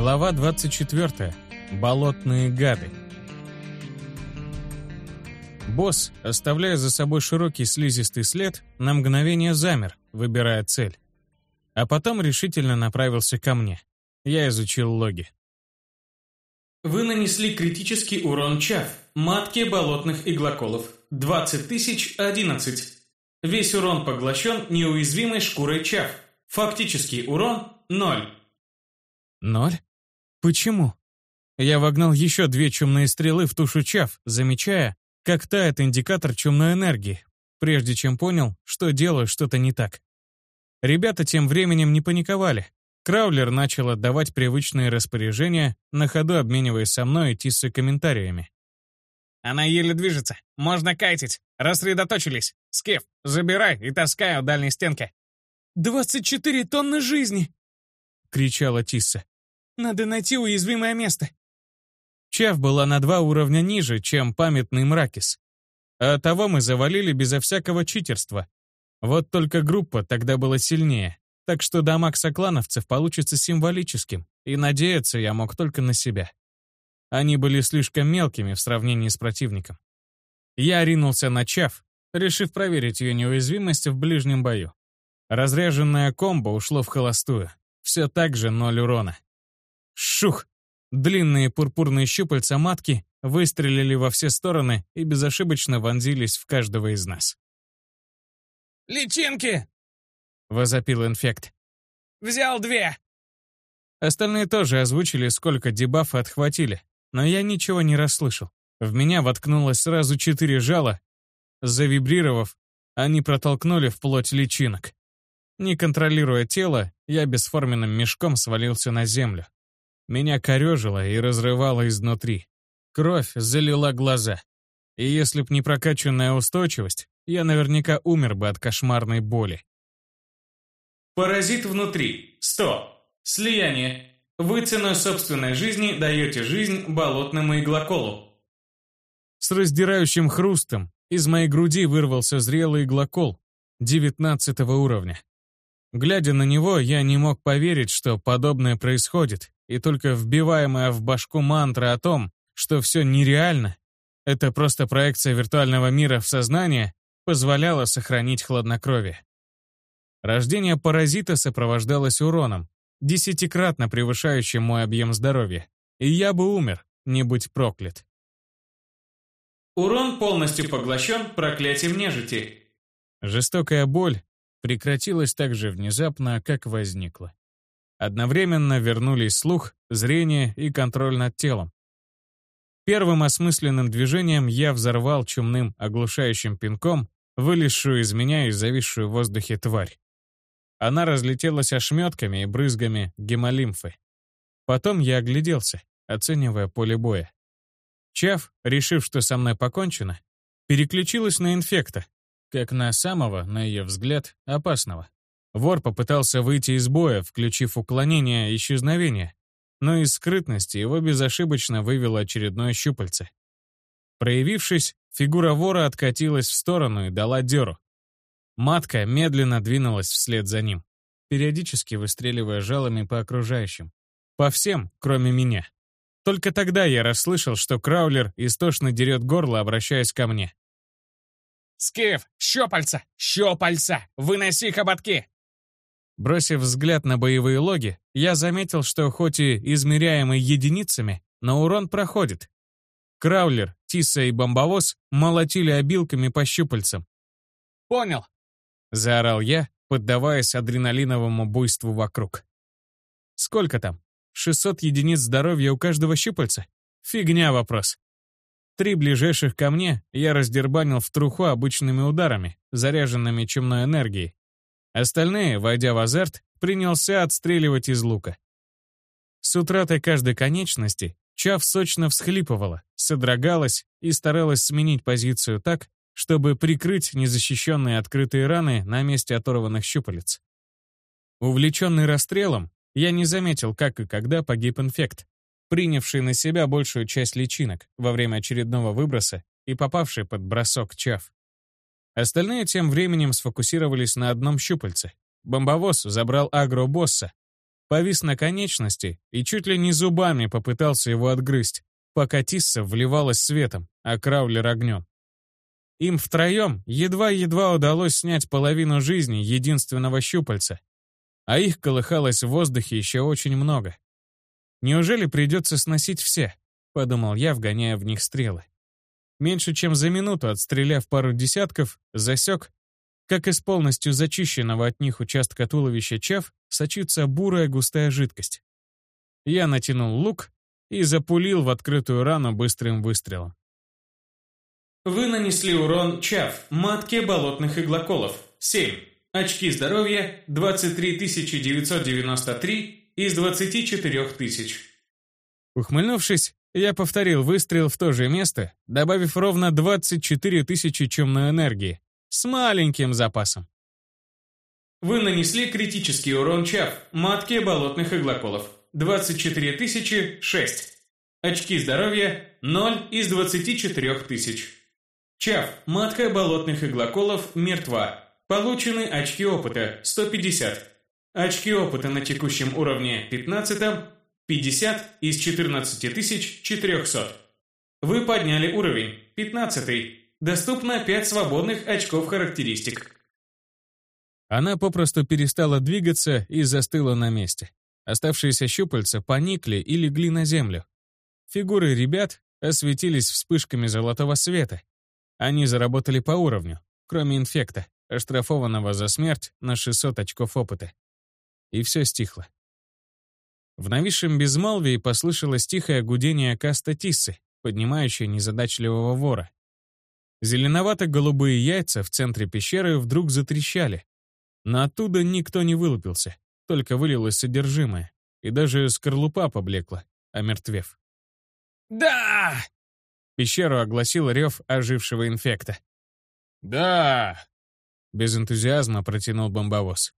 Глава 24. Болотные гады. Босс, оставляя за собой широкий слизистый след, на мгновение замер, выбирая цель. А потом решительно направился ко мне. Я изучил логи. Вы нанесли критический урон ЧАВ, матке болотных иглоколов. 20 тысяч 11. Весь урон поглощен неуязвимой шкурой ЧАВ. Фактический урон – 0. Ноль? Почему? Я вогнал еще две чумные стрелы в тушу чав, замечая, как тает индикатор чумной энергии, прежде чем понял, что делаю что-то не так. Ребята тем временем не паниковали. Краулер начал отдавать привычные распоряжения, на ходу обмениваясь со мной и Тиссой комментариями. «Она еле движется. Можно кайтить. Рассредоточились. Скиф, забирай и таскай у дальней стенки». «Двадцать четыре тонны жизни!» — кричала Тисса. Надо найти уязвимое место. Чав была на два уровня ниже, чем памятный Мракис. А того мы завалили безо всякого читерства. Вот только группа тогда была сильнее, так что дамаг соклановцев получится символическим, и надеяться я мог только на себя. Они были слишком мелкими в сравнении с противником. Я ринулся на Чав, решив проверить ее неуязвимость в ближнем бою. Разряженное комбо ушло в холостую. Все так же ноль урона. Шух! Длинные пурпурные щупальца матки выстрелили во все стороны и безошибочно вонзились в каждого из нас. «Личинки!» — возопил инфект. «Взял две!» Остальные тоже озвучили, сколько дебафа отхватили, но я ничего не расслышал. В меня воткнулось сразу четыре жала. Завибрировав, они протолкнули вплоть личинок. Не контролируя тело, я бесформенным мешком свалился на землю. Меня корежило и разрывало изнутри. Кровь залила глаза. И если б не прокачанная устойчивость, я наверняка умер бы от кошмарной боли. Паразит внутри. 100. Слияние. Вы ценой собственной жизни даете жизнь болотному иглоколу. С раздирающим хрустом из моей груди вырвался зрелый иглокол 19 уровня. Глядя на него, я не мог поверить, что подобное происходит, и только вбиваемая в башку мантра о том, что все нереально, это просто проекция виртуального мира в сознание, позволяла сохранить хладнокровие. Рождение паразита сопровождалось уроном, десятикратно превышающим мой объем здоровья, и я бы умер, не будь проклят. Урон полностью поглощен проклятием нежити. Жестокая боль прекратилась так же внезапно, как возникла. Одновременно вернулись слух, зрение и контроль над телом. Первым осмысленным движением я взорвал чумным, оглушающим пинком вылезшую из меня и зависшую в воздухе тварь. Она разлетелась ошметками и брызгами гемолимфы. Потом я огляделся, оценивая поле боя. Чав, решив, что со мной покончено, переключилась на инфекта, как на самого, на ее взгляд, опасного. Вор попытался выйти из боя, включив уклонение и исчезновение, но из скрытности его безошибочно вывело очередное щупальце. Проявившись, фигура вора откатилась в сторону и дала дёру. Матка медленно двинулась вслед за ним, периодически выстреливая жалами по окружающим. По всем, кроме меня. Только тогда я расслышал, что Краулер истошно дерет горло, обращаясь ко мне. «Скиф, щупальца! Щупальца! Выноси хоботки!» Бросив взгляд на боевые логи, я заметил, что хоть и измеряемый единицами, но урон проходит. Краулер, Тисса и Бомбовоз молотили обилками по щупальцам. «Понял!» — заорал я, поддаваясь адреналиновому буйству вокруг. «Сколько там? 600 единиц здоровья у каждого щупальца? Фигня вопрос. Три ближайших ко мне я раздербанил в труху обычными ударами, заряженными чумной энергией, Остальные, войдя в азарт, принялся отстреливать из лука. С утратой каждой конечности Чав сочно всхлипывала, содрогалась и старалась сменить позицию так, чтобы прикрыть незащищенные открытые раны на месте оторванных щупалец. Увлеченный расстрелом, я не заметил, как и когда погиб инфект, принявший на себя большую часть личинок во время очередного выброса и попавший под бросок Чав. Остальные тем временем сфокусировались на одном щупальце. Бомбовоз забрал агро-босса, повис на конечности и чуть ли не зубами попытался его отгрызть, пока Тисса вливалась светом, а Краулер огнем. Им втроем едва-едва удалось снять половину жизни единственного щупальца, а их колыхалось в воздухе еще очень много. «Неужели придется сносить все?» — подумал я, вгоняя в них стрелы. Меньше чем за минуту, отстреляв пару десятков, засек, как из полностью зачищенного от них участка туловища чав сочится бурая густая жидкость. Я натянул лук и запулил в открытую рану быстрым выстрелом. Вы нанесли урон ЧАВ, матке болотных иглоколов, 7. Очки здоровья 23 993 из 24 тысяч. Ухмыльнувшись, я повторил выстрел в то же место, добавив ровно 24 тысячи чумной энергии, с маленьким запасом. Вы нанесли критический урон ЧАВ, матке болотных иглоколов, 24 тысячи 6. Очки здоровья 0 из 24 тысяч. Чав, матка болотных иглоколов, мертва. Получены очки опыта 150. Очки опыта на текущем уровне 15 50 из 14400. Вы подняли уровень 15. Доступно 5 свободных очков характеристик. Она попросту перестала двигаться и застыла на месте. Оставшиеся щупальца поникли и легли на землю. Фигуры ребят осветились вспышками золотого света, они заработали по уровню, кроме инфекта, оштрафованного за смерть на 600 очков опыта. И все стихло. В нависшем безмолвии послышалось тихое гудение каста Тиссы, поднимающее незадачливого вора. Зеленовато-голубые яйца в центре пещеры вдруг затрещали. Но оттуда никто не вылупился, только вылилось содержимое, и даже скорлупа поблекла, омертвев. «Да!» Пещеру огласил рев ожившего инфекта. «Да!» — без энтузиазма протянул бомбовоз.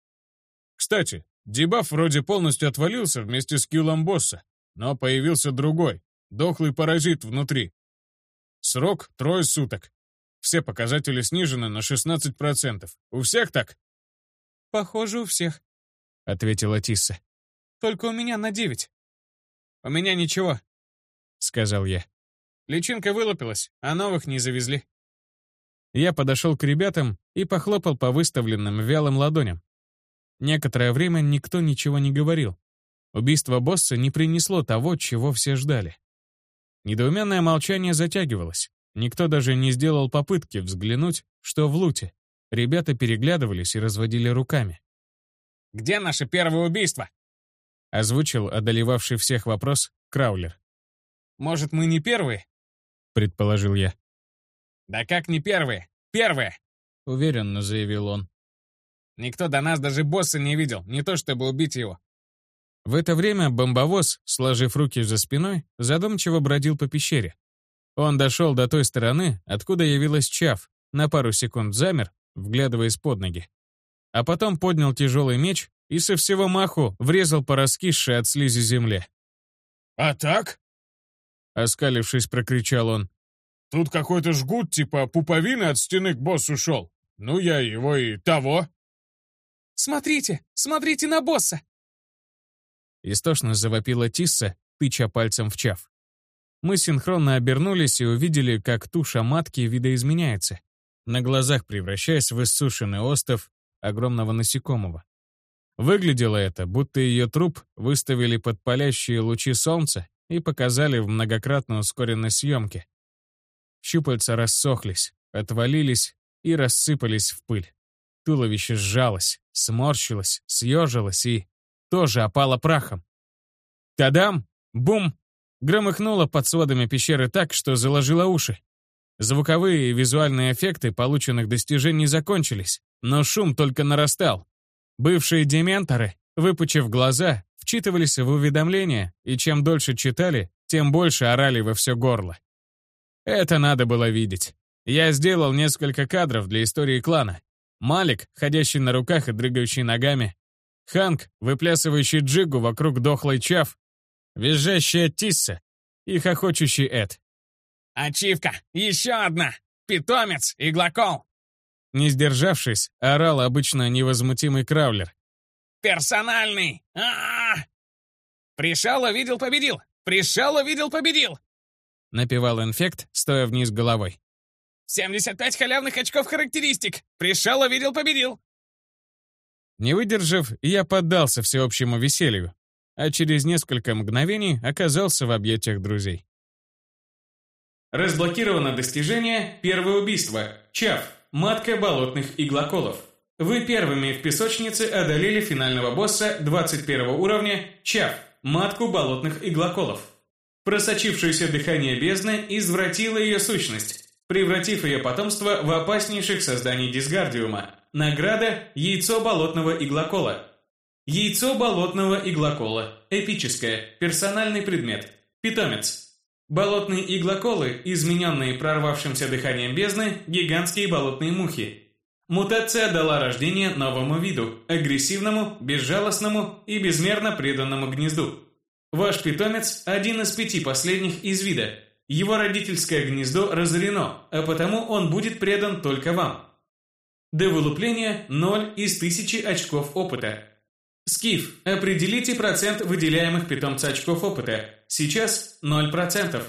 «Кстати, дебаф вроде полностью отвалился вместе с киллом босса, но появился другой, дохлый паразит внутри. Срок — трое суток. Все показатели снижены на 16%. У всех так?» «Похоже, у всех», — ответила Тисса. «Только у меня на девять». «У меня ничего», — сказал я. Личинка вылупилась, а новых не завезли. Я подошел к ребятам и похлопал по выставленным вялым ладоням. Некоторое время никто ничего не говорил. Убийство босса не принесло того, чего все ждали. Недоуменное молчание затягивалось. Никто даже не сделал попытки взглянуть, что в луте. Ребята переглядывались и разводили руками. «Где наше первое убийство?» Озвучил одолевавший всех вопрос Краулер. «Может, мы не первые?» — предположил я. «Да как не первые? Первые!» — уверенно заявил он. «Никто до нас даже босса не видел, не то чтобы убить его». В это время бомбовоз, сложив руки за спиной, задумчиво бродил по пещере. Он дошел до той стороны, откуда явилась Чав, на пару секунд замер, вглядываясь под ноги. А потом поднял тяжелый меч и со всего маху врезал по раскисшей от слизи земле. «А так?» Оскалившись, прокричал он. «Тут какой-то жгут типа пуповины от стены к боссу шел. Ну, я его и того». «Смотрите, смотрите на босса!» Истошно завопила Тисса, тыча пальцем в чав. Мы синхронно обернулись и увидели, как туша матки видоизменяется, на глазах превращаясь в иссушенный остов огромного насекомого. Выглядело это, будто ее труп выставили под палящие лучи солнца и показали в многократно ускоренной съемке. Щупальца рассохлись, отвалились и рассыпались в пыль. Туловище сжалось, сморщилось, съежилось и тоже опало прахом. Тадам! Бум! Громыхнуло под сводами пещеры так, что заложило уши. Звуковые и визуальные эффекты полученных достижений закончились, но шум только нарастал. Бывшие дементоры, выпучив глаза, вчитывались в уведомления, и чем дольше читали, тем больше орали во все горло. Это надо было видеть. Я сделал несколько кадров для истории клана. Малик, ходящий на руках и дрыгающий ногами. Ханк, выплясывающий джигу вокруг дохлой чав. Визжащая Тисса и хохочущий Эд. «Ачивка! Еще одна! Питомец! Иглокол!» Не сдержавшись, орал обычно невозмутимый Краулер. «Персональный! а, -а, -а Пришел, увидел, победил! Пришел, увидел, победил!» Напевал инфект, стоя вниз головой. «75 халявных очков характеристик! Пришел, увидел, победил!» Не выдержав, я поддался всеобщему веселью, а через несколько мгновений оказался в объятиях друзей. Разблокировано достижение «Первое убийство» Чав, матка болотных иглоколов. Вы первыми в песочнице одолели финального босса 21 уровня Чав, матку болотных иглоколов. Просочившееся дыхание бездны извратило ее сущность, превратив ее потомство в опаснейших созданий Дисгардиума. Награда – яйцо болотного иглокола. Яйцо болотного иглокола. Эпическое. Персональный предмет. Питомец. Болотные иглоколы, измененные прорвавшимся дыханием бездны, гигантские болотные мухи. Мутация дала рождение новому виду – агрессивному, безжалостному и безмерно преданному гнезду. Ваш питомец – один из пяти последних из вида. Его родительское гнездо разорено, а потому он будет предан только вам. До вылупления 0 из 1000 очков опыта. Скиф, определите процент выделяемых питомца очков опыта. Сейчас 0%.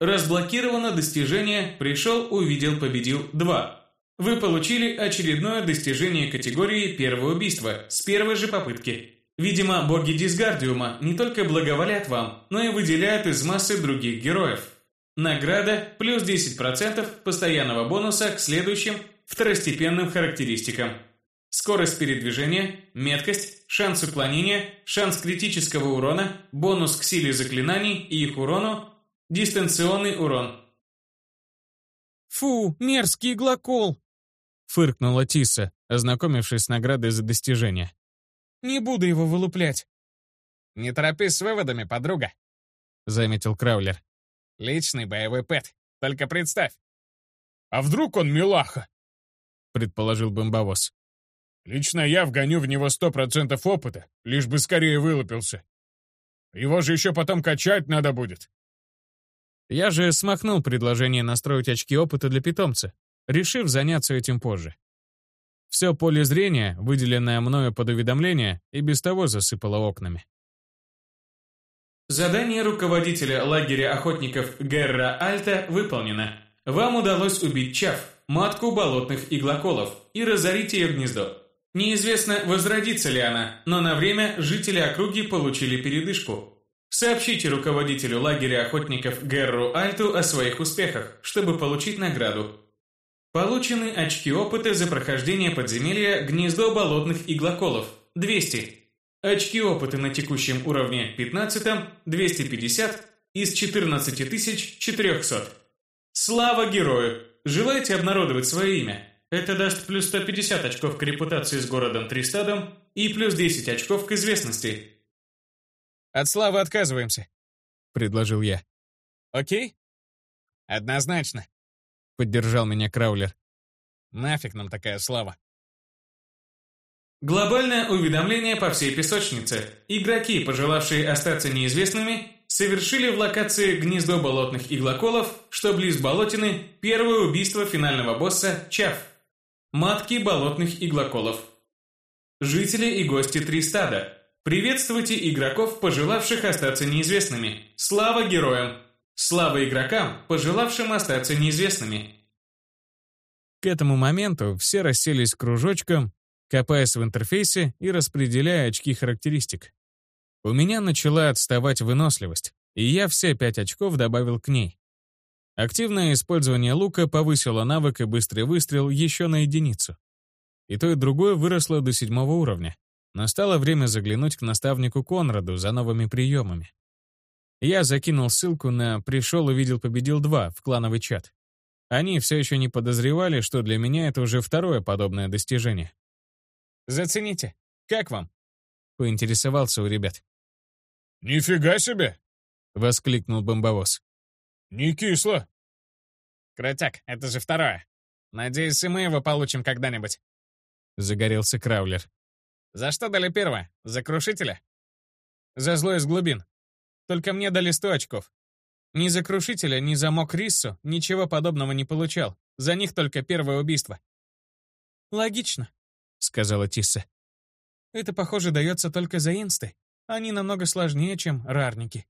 Разблокировано достижение «Пришел, увидел, победил 2». Вы получили очередное достижение категории «Первое убийство» с первой же попытки. Видимо, боги Дисгардиума не только благоволят вам, но и выделяют из массы других героев. Награда плюс 10% постоянного бонуса к следующим второстепенным характеристикам – Скорость передвижения, меткость, шанс уклонения, шанс критического урона, бонус к силе заклинаний и их урону, дистанционный урон. «Фу, мерзкий иглокол!» — фыркнула Тиса, ознакомившись с наградой за достижение. «Не буду его вылуплять». «Не торопись с выводами, подруга», — заметил Краулер. «Личный боевой пэт. Только представь». «А вдруг он милаха?» — предположил бомбовоз. Лично я вгоню в него сто процентов опыта, лишь бы скорее вылупился. Его же еще потом качать надо будет. Я же смахнул предложение настроить очки опыта для питомца, решив заняться этим позже. Все поле зрения, выделенное мною под уведомление, и без того засыпало окнами. Задание руководителя лагеря охотников Герра Альта выполнено. Вам удалось убить Чав, матку болотных иглоколов, и разорить ее гнездо. Неизвестно, возродится ли она, но на время жители округи получили передышку. Сообщите руководителю лагеря охотников Герру Альту о своих успехах, чтобы получить награду. Получены очки опыта за прохождение подземелья «Гнездо болотных иглоколов» – 200. Очки опыта на текущем уровне 15 – 250 из 14400. Слава герою! Желаете обнародовать свое имя? Это даст плюс 150 очков к репутации с городом Тристадом и плюс 10 очков к известности. «От славы отказываемся», — предложил я. «Окей?» «Однозначно», — поддержал меня Краулер. «Нафиг нам такая слава?» Глобальное уведомление по всей песочнице. Игроки, пожелавшие остаться неизвестными, совершили в локации гнездо болотных иглоколов, что близ болотины, первое убийство финального босса Чаф. Матки болотных иглоколов. Жители и гости Тристада, приветствуйте игроков, пожелавших остаться неизвестными. Слава героям! Слава игрокам, пожелавшим остаться неизвестными. К этому моменту все расселись кружочком, копаясь в интерфейсе и распределяя очки характеристик. У меня начала отставать выносливость, и я все пять очков добавил к ней. Активное использование лука повысило навык и быстрый выстрел еще на единицу. И то, и другое выросло до седьмого уровня. Настало время заглянуть к наставнику Конраду за новыми приемами. Я закинул ссылку на «Пришел, увидел, победил 2» в клановый чат. Они все еще не подозревали, что для меня это уже второе подобное достижение. «Зацените. Как вам?» — поинтересовался у ребят. «Нифига себе!» — воскликнул бомбовоз. «Не кисло!» «Кротяк, это же второе. Надеюсь, и мы его получим когда-нибудь». Загорелся Краулер. «За что дали первое? За крушителя?» «За зло из глубин. Только мне дали сто очков. Ни за крушителя, ни за мок Риссу ничего подобного не получал. За них только первое убийство». «Логично», — сказала Тисса. «Это, похоже, дается только за инсты. Они намного сложнее, чем рарники.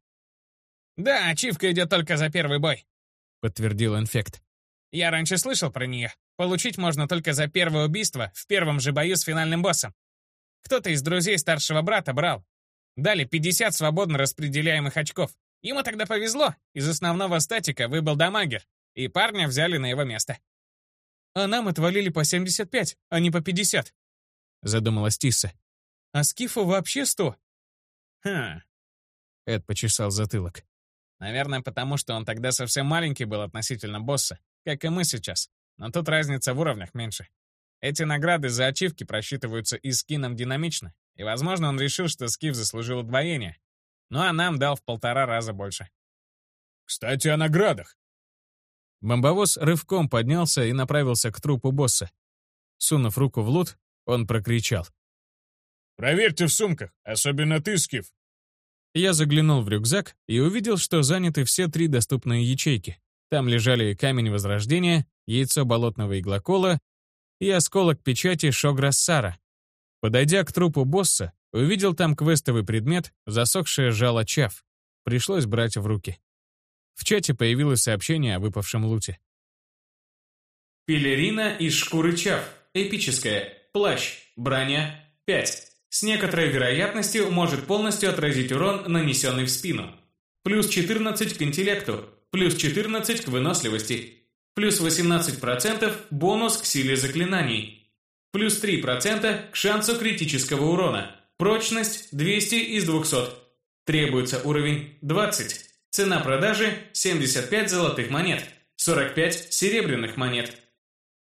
«Да, ачивка идет только за первый бой», — подтвердил инфект. «Я раньше слышал про нее. Получить можно только за первое убийство в первом же бою с финальным боссом. Кто-то из друзей старшего брата брал. Дали 50 свободно распределяемых очков. Ему тогда повезло, из основного статика выбыл дамагер, и парня взяли на его место. А нам отвалили по 75, а не по 50. Задумалась Тисса. А Скифу вообще 100. Хм. Эд почесал затылок. Наверное, потому что он тогда совсем маленький был относительно босса, как и мы сейчас. Но тут разница в уровнях меньше. Эти награды за ачивки просчитываются и скином динамично, и, возможно, он решил, что скиф заслужил удвоение. Ну а нам дал в полтора раза больше. «Кстати, о наградах!» Бомбовоз рывком поднялся и направился к трупу босса. Сунув руку в лут, он прокричал. «Проверьте в сумках, особенно ты, Скиф!» Я заглянул в рюкзак и увидел, что заняты все три доступные ячейки. Там лежали камень возрождения, яйцо болотного иглокола и осколок печати Шограссара. Подойдя к трупу босса, увидел там квестовый предмет, засохшее жало чав. Пришлось брать в руки. В чате появилось сообщение о выпавшем луте. Пелерина из шкуры чав. Эпическая. Плащ. Броня. 5. С некоторой вероятностью может полностью отразить урон, нанесенный в спину. Плюс 14 к интеллекту. Плюс 14 к выносливости. Плюс 18% бонус к силе заклинаний. Плюс 3% к шансу критического урона. Прочность 200 из 200. Требуется уровень 20. Цена продажи 75 золотых монет, 45 серебряных монет.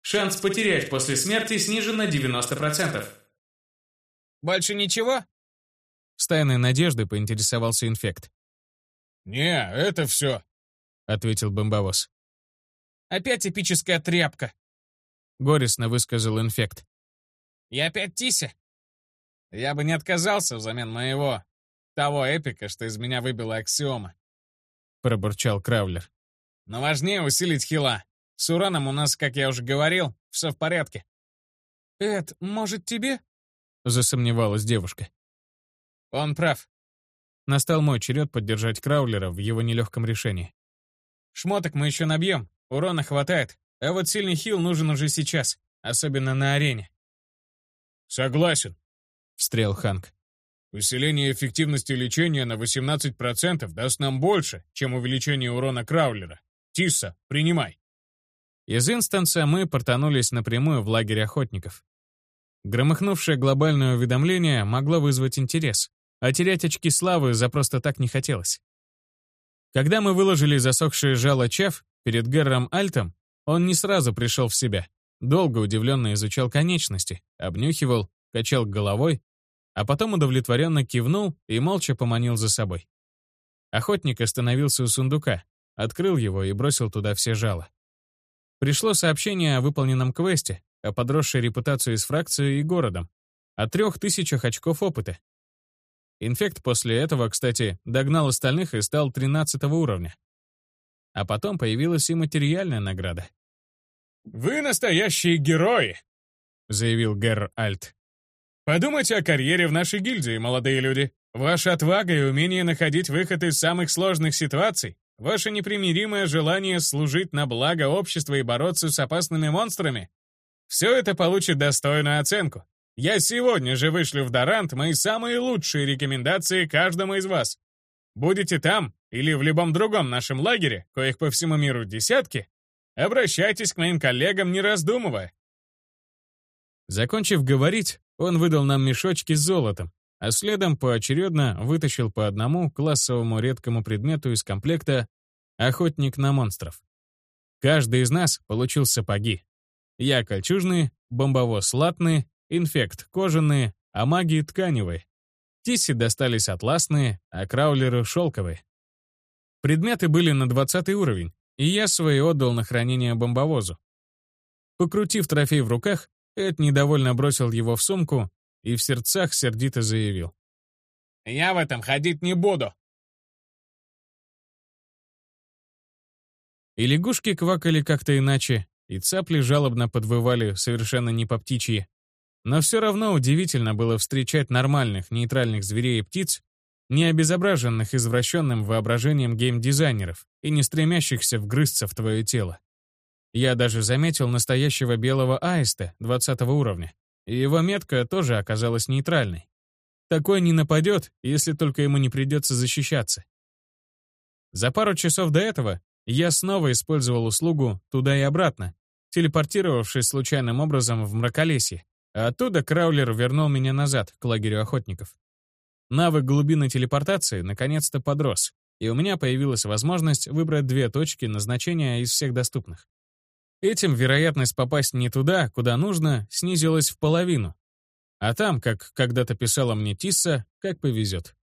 Шанс потерять после смерти снижен на 90%. «Больше ничего?» С тайной надеждой поинтересовался инфект. «Не, это все», — ответил бомбовоз. «Опять эпическая тряпка», — горестно высказал инфект. «И опять Тися?» «Я бы не отказался взамен моего, того эпика, что из меня выбила аксиома», — пробурчал Краулер. «Но важнее усилить хила. С ураном у нас, как я уже говорил, все в порядке». «Эд, может, тебе?» — засомневалась девушка. «Он прав». Настал мой черед поддержать Краулера в его нелегком решении. «Шмоток мы еще набьем, урона хватает, а вот сильный хил нужен уже сейчас, особенно на арене». «Согласен», — встрял Ханк. «Усиление эффективности лечения на 18% даст нам больше, чем увеличение урона Краулера. Тисса, принимай». Из инстанса мы портанулись напрямую в лагерь охотников. Громыхнувшее глобальное уведомление могло вызвать интерес, а терять очки славы за просто так не хотелось. Когда мы выложили засохшее жало Чав перед Герром Альтом, он не сразу пришел в себя. Долго удивленно изучал конечности, обнюхивал, качал головой, а потом удовлетворенно кивнул и молча поманил за собой. Охотник остановился у сундука, открыл его и бросил туда все жало. Пришло сообщение о выполненном квесте, о подросшей репутации с фракцией и городом, о трех тысячах очков опыта. Инфект после этого, кстати, догнал остальных и стал 13 уровня. А потом появилась и материальная награда. «Вы настоящие герои!» — заявил Герр Альт. «Подумайте о карьере в нашей гильдии, молодые люди. Ваша отвага и умение находить выход из самых сложных ситуаций, ваше непримиримое желание служить на благо общества и бороться с опасными монстрами все это получит достойную оценку. Я сегодня же вышлю в Дорант мои самые лучшие рекомендации каждому из вас. Будете там или в любом другом нашем лагере, коих по всему миру десятки, обращайтесь к моим коллегам, не раздумывая. Закончив говорить, он выдал нам мешочки с золотом, а следом поочередно вытащил по одному классовому редкому предмету из комплекта «Охотник на монстров». Каждый из нас получил сапоги, я кольчужные, бомбовоз латные, инфект кожаные, а маги тканевые. Тисси достались атласные, а краулеру шелковые. Предметы были на 20 уровень, и я свои отдал на хранение бомбовозу. Покрутив трофей в руках, Эд недовольно бросил его в сумку и в сердцах сердито заявил. «Я в этом ходить не буду!» И лягушки квакали как-то иначе, и цапли жалобно подвывали совершенно не по птичьи. Но все равно удивительно было встречать нормальных, нейтральных зверей и птиц не обезображенных извращенным воображением геймдизайнеров и не стремящихся вгрызться в твое тело. Я даже заметил настоящего белого аиста 20 уровня, и его метка тоже оказалась нейтральной. Такой не нападет, если только ему не придется защищаться. За пару часов до этого я снова использовал услугу туда и обратно, телепортировавшись случайным образом в мраколесье, а оттуда Краулер вернул меня назад, к лагерю охотников. Навык глубины телепортации наконец-то подрос, и у меня появилась возможность выбрать две точки назначения из всех доступных. Этим вероятность попасть не туда, куда нужно, снизилась в половину. А там, как когда-то писала мне Тисса, как повезет.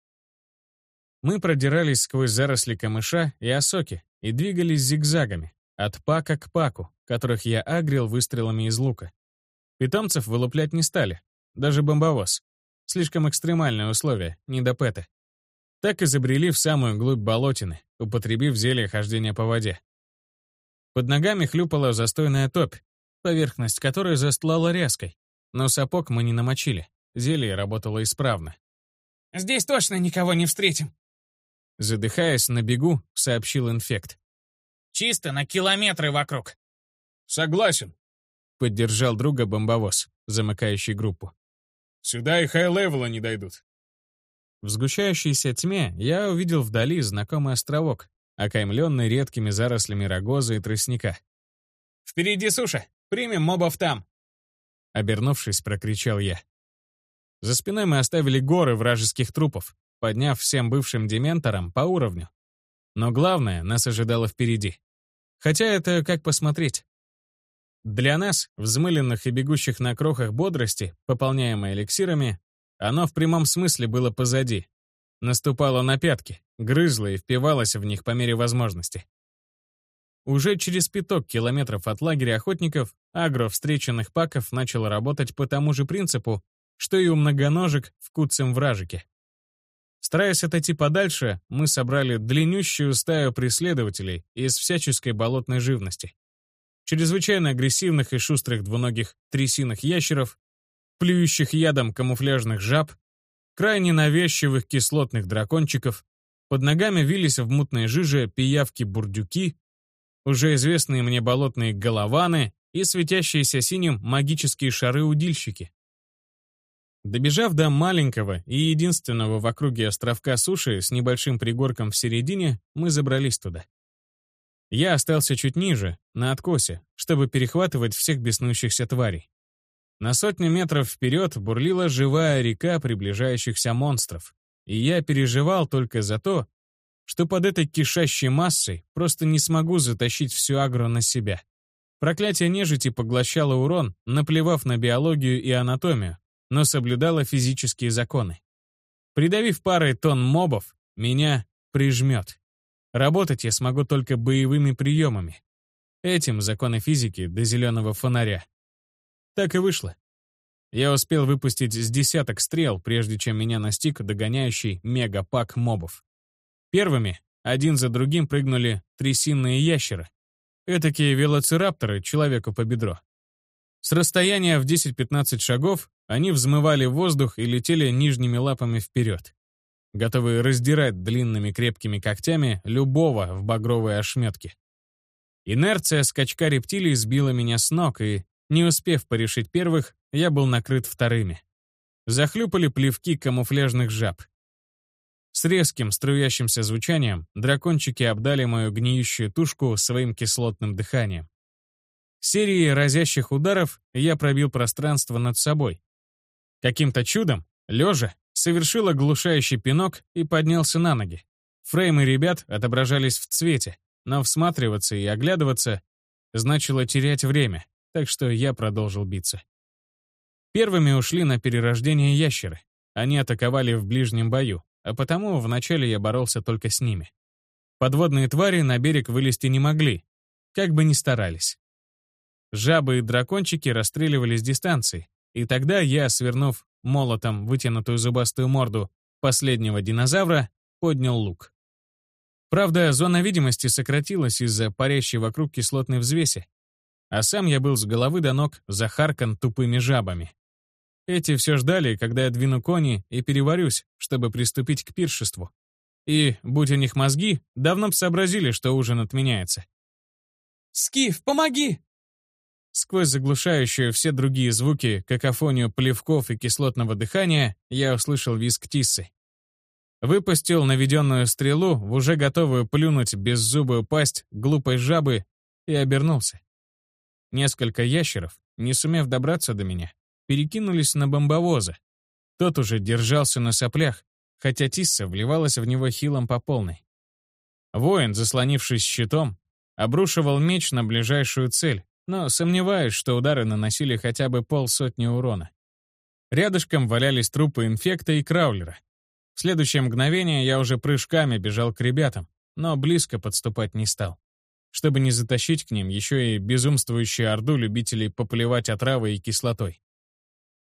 Мы продирались сквозь заросли камыша и осоки и двигались зигзагами, от пака к паку, которых я агрил выстрелами из лука. Питомцев вылуплять не стали, даже бомбовоз. Слишком экстремальные условия, не до пэта. Так изобрели в самую глубь болотины, употребив зелье хождения по воде. Под ногами хлюпала застойная топь, поверхность которой застлала ряской, но сапог мы не намочили, зелье работало исправно. «Здесь точно никого не встретим!» Задыхаясь на бегу, сообщил инфект. «Чисто на километры вокруг!» «Согласен!» Поддержал друга бомбовоз, замыкающий группу. «Сюда и high-level а не дойдут!» В сгущающейся тьме я увидел вдали знакомый островок, окаймленный редкими зарослями рогоза и тростника. «Впереди суша! Примем мобов там!» Обернувшись, прокричал я. За спиной мы оставили горы вражеских трупов, подняв всем бывшим дементорам по уровню. Но главное нас ожидало впереди. Хотя это как посмотреть. Для нас, взмыленных и бегущих на крохах бодрости, пополняемой эликсирами, оно в прямом смысле было позади. Наступало на пятки, грызло и впивалось в них по мере возможности. Уже через пяток километров от лагеря охотников агро встреченных паков начало работать по тому же принципу, что и у многоножек в куцем вражике. Стараясь отойти подальше, мы собрали длиннющую стаю преследователей из всяческой болотной живности. Чрезвычайно агрессивных и шустрых двуногих трясиных ящеров, плюющих ядом камуфляжных жаб, крайне навязчивых кислотных дракончиков, под ногами вились в мутной жиже пиявки-бурдюки, уже известные мне болотные голованы и светящиеся синим магические шары-удильщики. Добежав до маленького и единственного в округе островка суши с небольшим пригорком в середине, мы забрались туда. Я остался чуть ниже, на откосе, чтобы перехватывать всех беснующихся тварей. На сотню метров вперед бурлила живая река приближающихся монстров, и я переживал только за то, что под этой кишащей массой просто не смогу затащить всю агро на себя. Проклятие нежити поглощало урон, наплевав на биологию и анатомию, но соблюдало физические законы. Придавив парой тонн мобов, меня прижмет. Работать я смогу только боевыми приемами. Этим законы физики до зеленого фонаря. Так и вышло. Я успел выпустить с десяток стрел, прежде чем меня настиг догоняющий мегапак мобов. Первыми, один за другим, прыгнули трясинные ящеры. Этакие велоцирапторы человеку по бедро. С расстояния в 10-15 шагов они взмывали воздух и летели нижними лапами вперед, готовые раздирать длинными крепкими когтями любого в багровые ошметки. Инерция скачка рептилий сбила меня с ног, и, не успев порешить первых, я был накрыт вторыми. Захлюпали плевки камуфляжных жаб. С резким струящимся звучанием дракончики обдали мою гниющую тушку своим кислотным дыханием. Серией разящих ударов я пробил пространство над собой. Каким-то чудом, лежа, совершил оглушающий пинок и поднялся на ноги. Фреймы ребят отображались в цвете, но всматриваться и оглядываться значило терять время, так что я продолжил биться. Первыми ушли на перерождение ящеры. Они атаковали в ближнем бою, а потому вначале я боролся только с ними. Подводные твари на берег вылезти не могли, как бы ни старались. Жабы и дракончики расстреливали с дистанции, и тогда я, свернув молотом вытянутую зубастую морду последнего динозавра, поднял лук. Правда, зона видимости сократилась из-за парящей вокруг кислотной взвеси, а сам я был с головы до ног захаркан тупыми жабами. Эти все ждали, когда я двину кони и переварюсь, чтобы приступить к пиршеству. И, будь у них мозги, давно бы сообразили, что ужин отменяется. «Скиф, помоги!» Сквозь заглушающую все другие звуки, какофонию плевков и кислотного дыхания, я услышал визг Тиссы. Выпустил наведенную стрелу в уже готовую плюнуть беззубую пасть глупой жабы и обернулся. Несколько ящеров, не сумев добраться до меня, перекинулись на бомбовоза. Тот уже держался на соплях, хотя Тисса вливалась в него хилом по полной. Воин, заслонившись щитом, обрушивал меч на ближайшую цель, но сомневаюсь, что удары наносили хотя бы полсотни урона. Рядышком валялись трупы инфекта и краулера. В следующее мгновение я уже прыжками бежал к ребятам, но близко подступать не стал чтобы не затащить к ним еще и безумствующую орду любителей поплевать отравой и кислотой.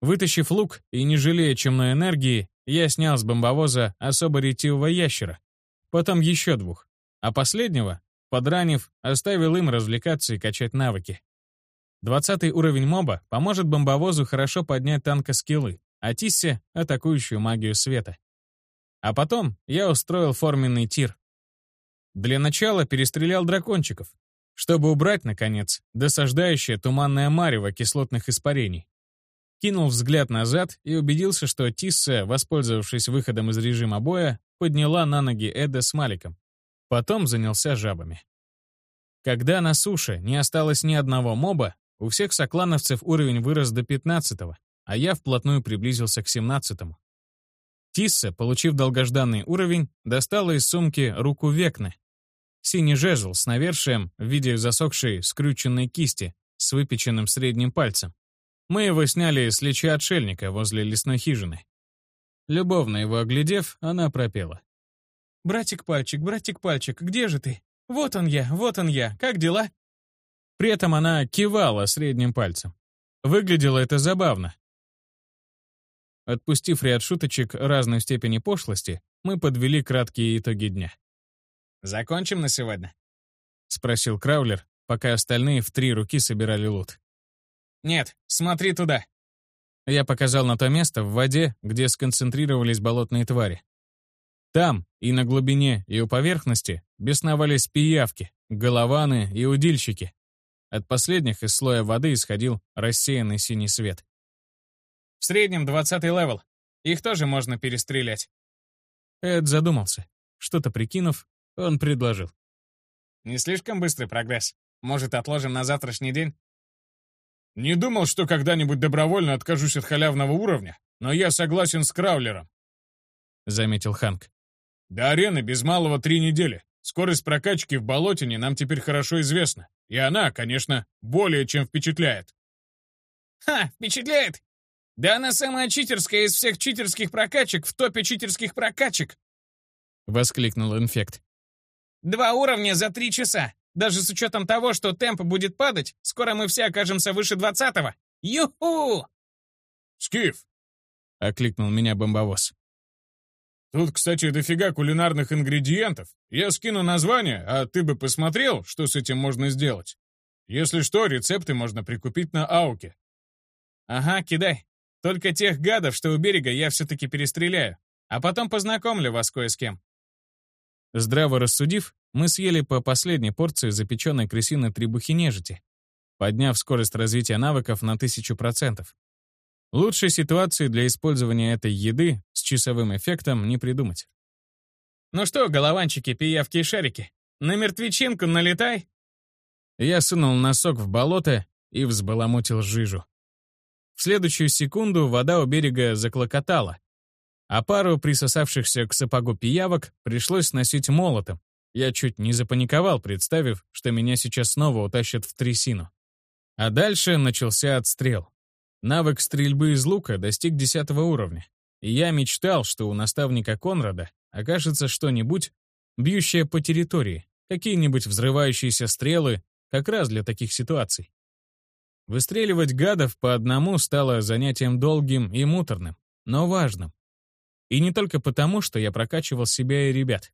Вытащив лук и не жалея чемной энергии, я снял с бомбовоза особо ретивого ящера, потом еще двух, а последнего, подранив, оставил им развлекаться и качать навыки. Двадцатый уровень моба поможет бомбовозу хорошо поднять танка скиллы, а Тиссе — атакующую магию света. А потом я устроил форменный тир, для начала перестрелял дракончиков, чтобы убрать, наконец, досаждающее туманное марево кислотных испарений. Кинул взгляд назад и убедился, что Тисса, воспользовавшись выходом из режима боя, подняла на ноги Эда с Маликом. Потом занялся жабами. Когда на суше не осталось ни одного моба, у всех соклановцев уровень вырос до 15 а я вплотную приблизился к 17 -му. Тисса, получив долгожданный уровень, достала из сумки руку Векны. Синий жезл с навершием в виде засохшей скрюченной кисти с выпеченным средним пальцем. Мы его сняли с леча отшельника возле лесной хижины. Любовно его оглядев, она пропела. «Братик-пальчик, братик-пальчик, где же ты? Вот он я, вот он я, как дела?» При этом она кивала средним пальцем. Выглядело это забавно, Отпустив ряд шуточек разной степени пошлости, мы подвели краткие итоги дня. «Закончим на сегодня?» — спросил Краулер, пока остальные в три руки собирали лут. «Нет, смотри туда!» Я показал на то место в воде, где сконцентрировались болотные твари. Там, и на глубине, и у поверхности, бесновались пиявки, голованы и удильщики. От последних из слоя воды исходил рассеянный синий свет. В среднем двадцатый level. Их тоже можно перестрелять. Эд задумался. Что-то прикинув, он предложил. Не слишком быстрый прогресс. Может, отложим на завтрашний день? Не думал, что когда-нибудь добровольно откажусь от халявного уровня, но я согласен с Краулером. Заметил Ханк. До арены без малого три недели. Скорость прокачки в болотине нам теперь хорошо известна. И она, конечно, более чем впечатляет. «Ха, впечатляет! Да она самая читерская из всех читерских прокачек в топе читерских прокачек!» — воскликнул инфект. «Два уровня за три часа. Даже с учетом того, что темп будет падать, скоро мы все окажемся выше двадцатого. Юху!» «Скиф!» — окликнул меня бомбовоз. «Тут, кстати, дофига кулинарных ингредиентов. Я скину название, а ты бы посмотрел, что с этим можно сделать. Если что, рецепты можно прикупить на Ауке». «Ага, кидай. Только тех гадов, что у берега, я все-таки перестреляю. А потом познакомлю вас кое с кем». Здраво рассудив, мы съели по последней порции запеченной крысиной требухи нежити, подняв скорость развития навыков на тысячу процентов. Лучшей ситуации для использования этой еды с часовым эффектом не придумать. «Ну что, голованчики, пиявки и шарики, на мертвечинку налетай!» Я сунул носок в болото и взбаламутил жижу. В следующую секунду вода у берега заклокотала, а пару присосавшихся к сапогу пиявок пришлось сносить молотом. Я чуть не запаниковал, представив, что меня сейчас снова утащат в трясину. А дальше начался отстрел. Навык стрельбы из лука достиг 10 уровня, и я мечтал, что у наставника Конрада окажется что-нибудь, бьющее по территории, какие-нибудь взрывающиеся стрелы, как раз для таких ситуаций. Выстреливать гадов по одному стало занятием долгим и муторным, но важным. И не только потому, что я прокачивал себя и ребят.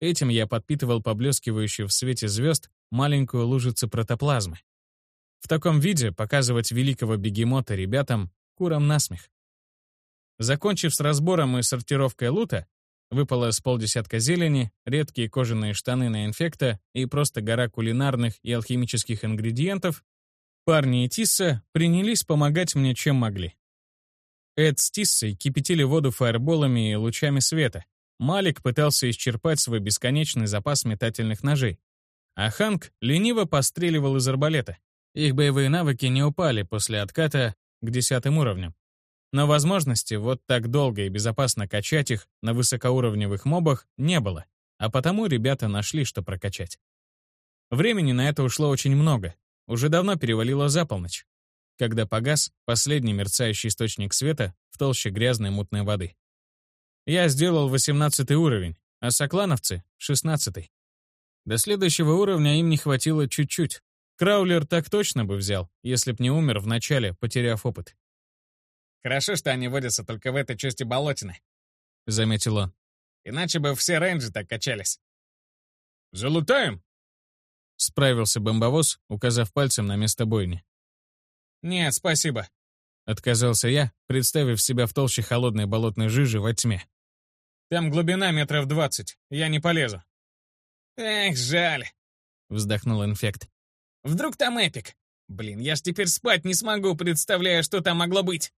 Этим я подпитывал поблескивающую в свете звезд маленькую лужицу протоплазмы. В таком виде показывать великого бегемота ребятам курам насмех. Закончив с разбором и сортировкой лута, выпало с полдесятка зелени, редкие кожаные штаны на инфекта и просто гора кулинарных и алхимических ингредиентов, парни и Тисса принялись помогать мне чем могли. Эд с Тиссой кипятили воду фаерболами и лучами света. Малик пытался исчерпать свой бесконечный запас метательных ножей. А Ханк лениво постреливал из арбалета. Их боевые навыки не упали после отката к десятым уровням. Но возможности вот так долго и безопасно качать их на высокоуровневых мобах не было, а потому ребята нашли, что прокачать. Времени на это ушло очень много. Уже давно перевалило за полночь, когда погас последний мерцающий источник света в толще грязной мутной воды. Я сделал 18 уровень, а соклановцы — 16 До следующего уровня им не хватило чуть-чуть. Краулер так точно бы взял, если б не умер вначале, потеряв опыт. Хорошо, что они водятся только в этой части болотины», — заметил он. «Иначе бы все рейнджи так качались». «Залутаем?» — справился бомбовоз, указав пальцем на место бойни. «Нет, спасибо», — отказался я, представив себя в толще холодной болотной жижи во тьме. «Там глубина метров двадцать, я не полезу». «Эх, жаль», — вздохнул инфект. «Вдруг там эпик? Блин, я ж теперь спать не смогу, представляя, что там могло быть».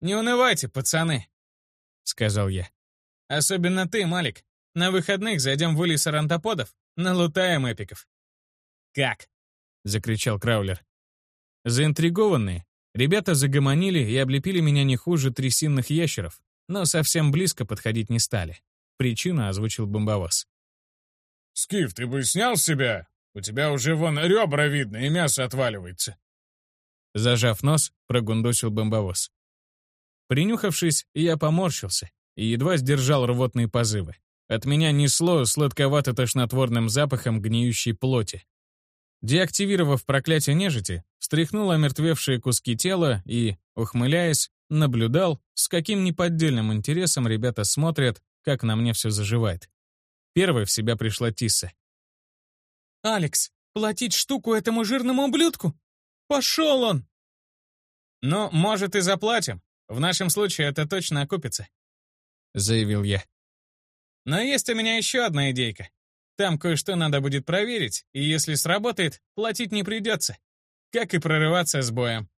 «Не унывайте, пацаны», — сказал я. «Особенно ты, Малик. На выходных зайдем в улей сарантоподов, налутаем эпиков». «Как?» — закричал Краулер. Заинтригованные, ребята загомонили и облепили меня не хуже трясинных ящеров, но совсем близко подходить не стали. Причину озвучил бомбовоз. «Скиф, ты бы снял с себя? У тебя уже вон ребра видно, и мясо отваливается». Зажав нос, прогундосил бомбовоз. Принюхавшись, я поморщился и едва сдержал рвотные позывы. От меня несло сладковато-тошнотворным запахом гниющей плоти. Деактивировав проклятие нежити, встряхнул омертвевшие куски тела и, ухмыляясь, наблюдал, с каким неподдельным интересом ребята смотрят, как на мне все заживает. Первой в себя пришла Тисса. «Алекс, платить штуку этому жирному ублюдку? Пошел он!» «Ну, может, и заплатим. В нашем случае это точно окупится», — заявил я. «Но есть у меня еще одна идейка. Там кое-что надо будет проверить, и если сработает, платить не придется. Как и прорываться с боем».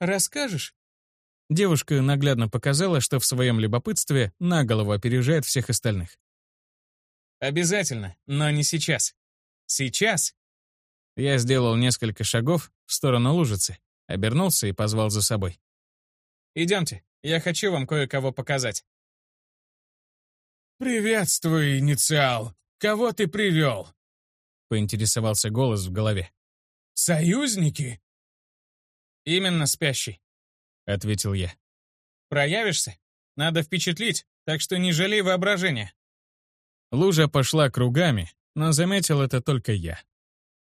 «Расскажешь?» Девушка наглядно показала, что в своем любопытстве на голову опережает всех остальных. «Обязательно, но не сейчас. Сейчас?» Я сделал несколько шагов в сторону лужицы, обернулся и позвал за собой. Идемте, я хочу вам кое-кого показать». «Приветствую, инициал. Кого ты привел?» — поинтересовался голос в голове. «Союзники?» «Именно спящий», — ответил я. «Проявишься? Надо впечатлить, так что не жалей воображения». Лужа пошла кругами, но заметил это только я.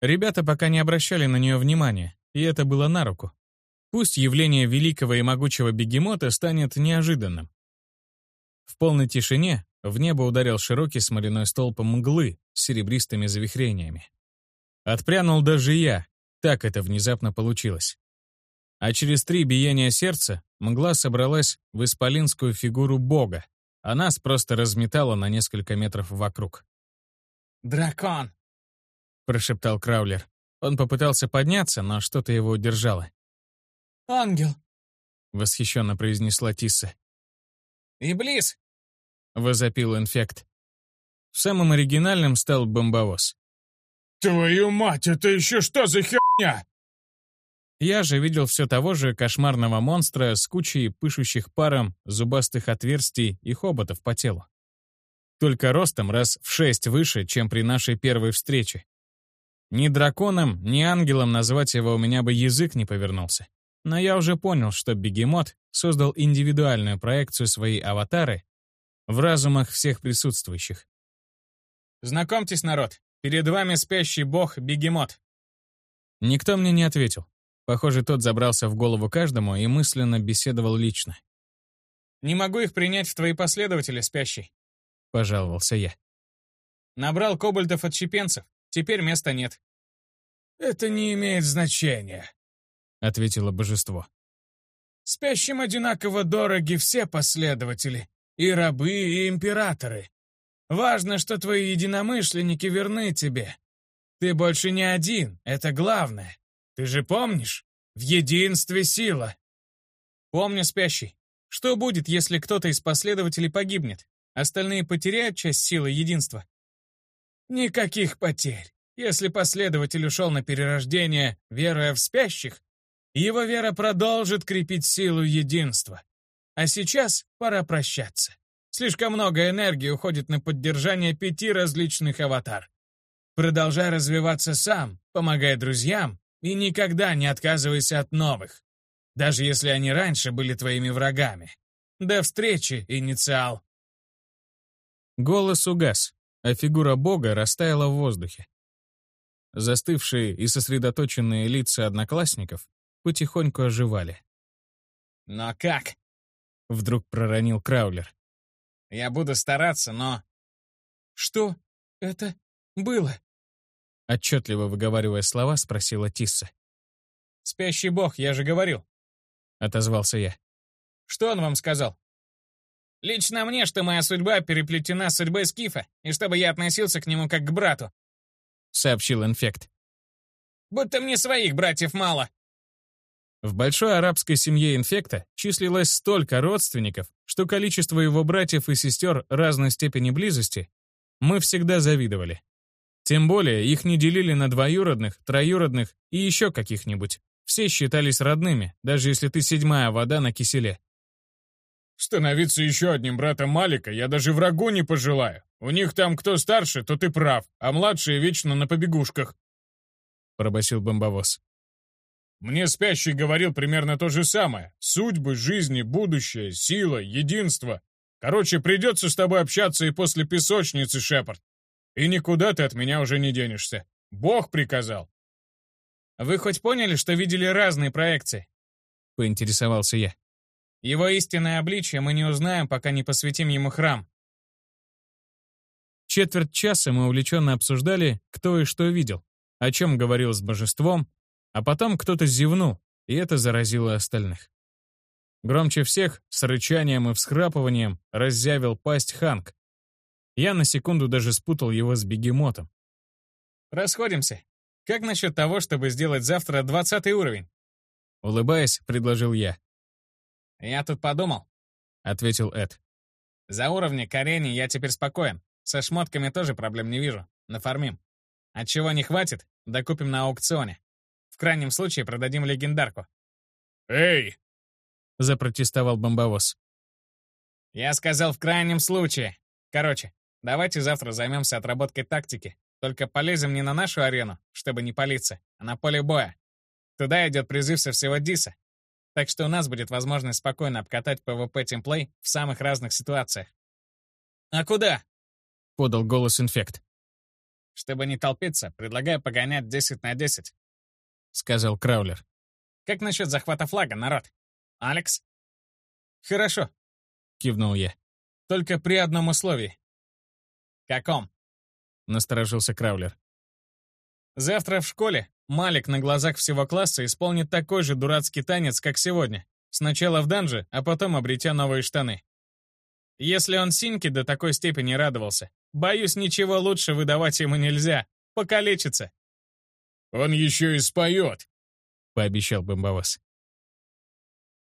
Ребята пока не обращали на нее внимания, и это было на руку. Пусть явление великого и могучего бегемота станет неожиданным. В полной тишине в небо ударил широкий смоляной столб мглы с серебристыми завихрениями. Отпрянул даже я, так это внезапно получилось. А через три биения сердца мгла собралась в исполинскую фигуру бога, а нас просто разметало на несколько метров вокруг. «Дракон!» — прошептал Краулер. Он попытался подняться, но что-то его удержало. «Ангел!» — восхищенно произнесла Тисса. «Иблис!» — возопил инфект. Самым оригинальным стал бомбовоз. «Твою мать, это еще что за херня?» Я же видел все того же кошмарного монстра с кучей пышущих паром зубастых отверстий и хоботов по телу. Только ростом раз в шесть выше, чем при нашей первой встрече. Ни драконом, ни ангелом назвать его у меня бы язык не повернулся. Но я уже понял, что Бегемот создал индивидуальную проекцию своей аватары в разумах всех присутствующих. «Знакомьтесь, народ, перед вами спящий бог Бегемот». Никто мне не ответил. Похоже, тот забрался в голову каждому и мысленно беседовал лично. «Не могу их принять в твои последователи, спящий», — пожаловался я. «Набрал кобальтов от чепенцев, теперь места нет». «Это не имеет значения», — ответило божество. Спящим одинаково дороги все последователи, и рабы, и императоры. Важно, что твои единомышленники верны тебе. Ты больше не один, это главное. Ты же помнишь? В единстве сила. Помню, спящий. Что будет, если кто-то из последователей погибнет? Остальные потеряют часть силы единства? Никаких потерь. Если последователь ушел на перерождение, веруя в спящих, его вера продолжит крепить силу единства. А сейчас пора прощаться. Слишком много энергии уходит на поддержание пяти различных аватар. Продолжай развиваться сам, помогай друзьям и никогда не отказывайся от новых, даже если они раньше были твоими врагами. До встречи, инициал. Голос угас, а фигура бога растаяла в воздухе. Застывшие и сосредоточенные лица одноклассников потихоньку оживали. «Но как?» — вдруг проронил Краулер. «Я буду стараться, но...» «Что это было?» Отчетливо выговаривая слова, спросила Тисса. «Спящий бог, я же говорил», — отозвался я. «Что он вам сказал?» «Лично мне, что моя судьба переплетена с судьбой Скифа, и чтобы я относился к нему как к брату», — сообщил инфект. «Будто мне своих братьев мало», в большой арабской семье инфекта числилось столько родственников, что количество его братьев и сестер разной степени близости мы всегда завидовали. Тем более их не делили на двоюродных, троюродных и еще каких-нибудь. Все считались родными, даже если ты седьмая вода на киселе. Становиться еще одним братом Малика я даже врагу не пожелаю. У них там кто старше, то ты прав, а младшие вечно на побегушках. Пробасил бомбовоз. Мне спящий говорил примерно то же самое. Судьбы, жизни, будущее, сила, единство. Короче, придется с тобой общаться и после песочницы, Шепард. И никуда ты от меня уже не денешься. Бог приказал. Вы хоть поняли, что видели разные проекции? Поинтересовался я. Его истинное обличие мы не узнаем, пока не посвятим ему храм. Четверть часа мы увлеченно обсуждали, кто и что видел, о чем говорил с божеством, а потом кто-то зевнул, и это заразило остальных. Громче всех, с рычанием и всхрапыванием, раззявил пасть Ханк. Я на секунду даже спутал его с бегемотом. «Расходимся. Как насчет того, чтобы сделать завтра двадцатый уровень?» Улыбаясь, предложил я. «Я тут подумал», — ответил Эд. «За уровни Карени я теперь спокоен. Со шмотками тоже проблем не вижу. Нафармим. От чего не хватит, докупим на аукционе крайнем случае продадим легендарку». «Эй!» — запротестовал бомбовоз. «Я сказал в крайнем случае. Короче, давайте завтра займемся отработкой тактики. Только полезем не на нашу арену, чтобы не палиться, а на поле боя. Туда идет призыв со всего Диса. Так что у нас будет возможность спокойно обкатать PvP тимплей в самых разных ситуациях. «А куда?» — подал голос инфект. «Чтобы не толпиться, предлагаю погонять 10 на 10. — сказал Краулер. «Как насчет захвата флага, народ? Алекс?» «Хорошо», — кивнул я. «Только при одном условии». «Каком?» — насторожился Краулер. «Завтра в школе Малик на глазах всего класса исполнит такой же дурацкий танец, как сегодня. Сначала в данже, а потом обретя новые штаны. Если он синьки до такой степени радовался, боюсь, ничего лучше выдавать ему нельзя. Покалечится. «Он еще и споет», — пообещал бомбовоз.